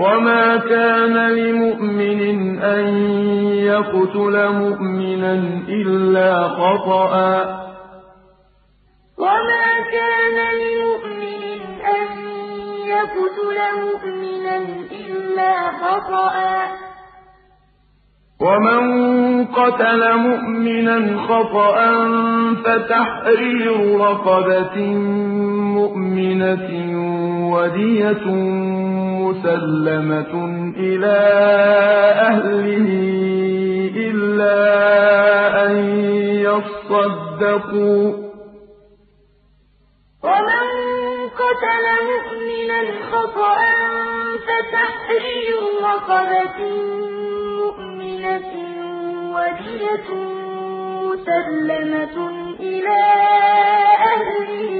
وما كان لمؤمن أن يقتل مؤمنا إلا خطأ. وما كان لمؤمن أن يقتل مؤمنا إلا خطأ. ومن قتل مؤمنا خطأ فتحرير رقبة مؤمنة ودية مسلمة إلى أهله إلا أن يصدقوا. ومن قتل مؤمنا خطأ فتحرير رقبة مؤمنة ودية مسلمة إلى أهله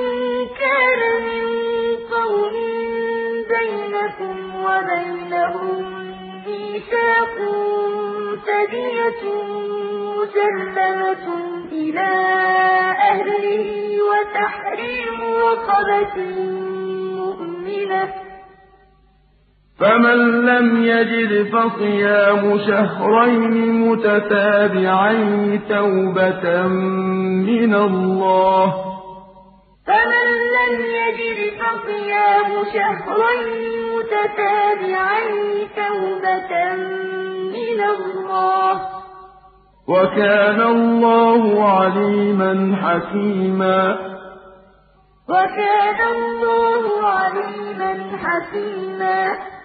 هدية مسلمة إلى أهله وتحريم رقبة مؤمنة. فمن لم يجد فصيام شهرين متتابعين توبة من الله. فمن لم يجد فصيام شهرين متتابعين توبة من الله. وكان الله عليما حكيما. وكان الله عليما حكيما.